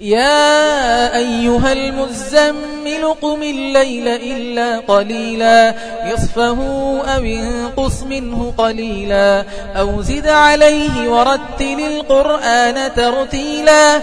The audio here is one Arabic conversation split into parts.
يا أيها المزمل قم الليل إلا قليلا نصفه أو انقص منه قليلا أو زد عليه ورتل القرآن ترتيلا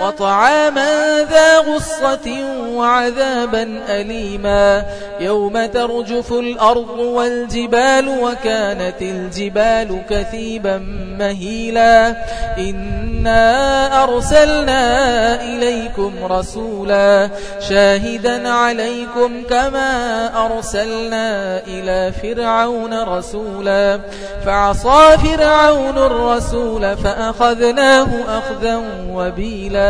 وطعاما ذا غصة وعذابا أليما. يوم ترجف الأرض والجبال وكانت الجبال كثيبا مهيلا. إنا أرسلنا إليكم رسولا. شاهدا عليكم كما أرسلنا إلى فرعون رسولا. فعصى فرعون الرسول فأخذناه أخذا وبيلا.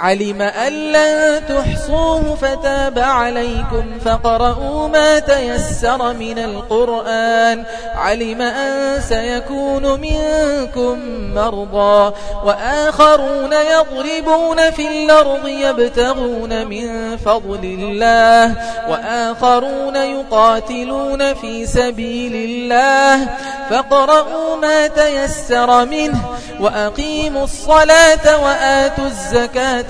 علم أن لن تحصوه فتاب عليكم فقرؤوا ما تيسر من القرآن. علم أن سيكون منكم مرضى وآخرون يضربون في الأرض يبتغون من فضل الله وآخرون يقاتلون في سبيل الله. فقرؤوا ما تيسر منه وأقيموا الصلاة وآتوا الزكاة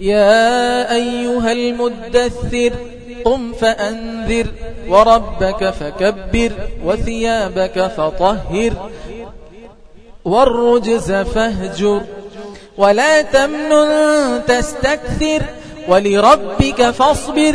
يا أيها المدثر قم فأنذر وربك فكبر وثيابك فطهر والرجز فاهجر ولا تمنن تستكثر ولربك فاصبر.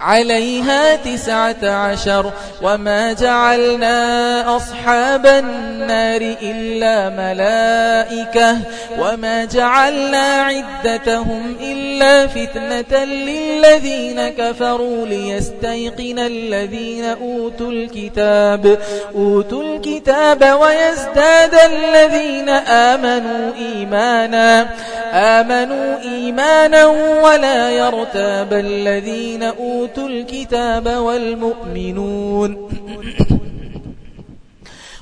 عليها تسعة عشر وما جعلنا أصحاب النار إلا ملائكة وما جعلنا عدتهم إلا فتنة للذين كفروا ليستيقن الذين أوتوا الكتاب. أوتوا الكتاب ويزداد الذين آمنوا إيمانا. آمنوا إيمانا ولا يرتاب الذين أوتوا الكتاب والمؤمنون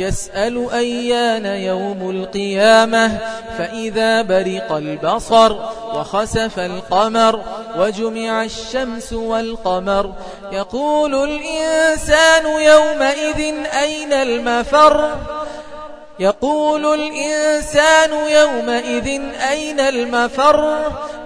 يسأل أيان يوم القيامة فإذا برق البصر وخسف القمر وجمع الشمس والقمر يقول الإنسان يومئذ أين المفر؟ يقول الإنسان يومئذ أين المفر؟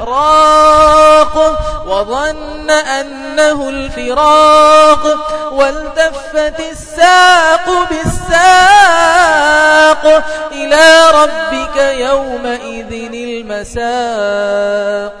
راق وظن أنه الفراق والتفت الساق بالساق إلى ربك يومئذ المساق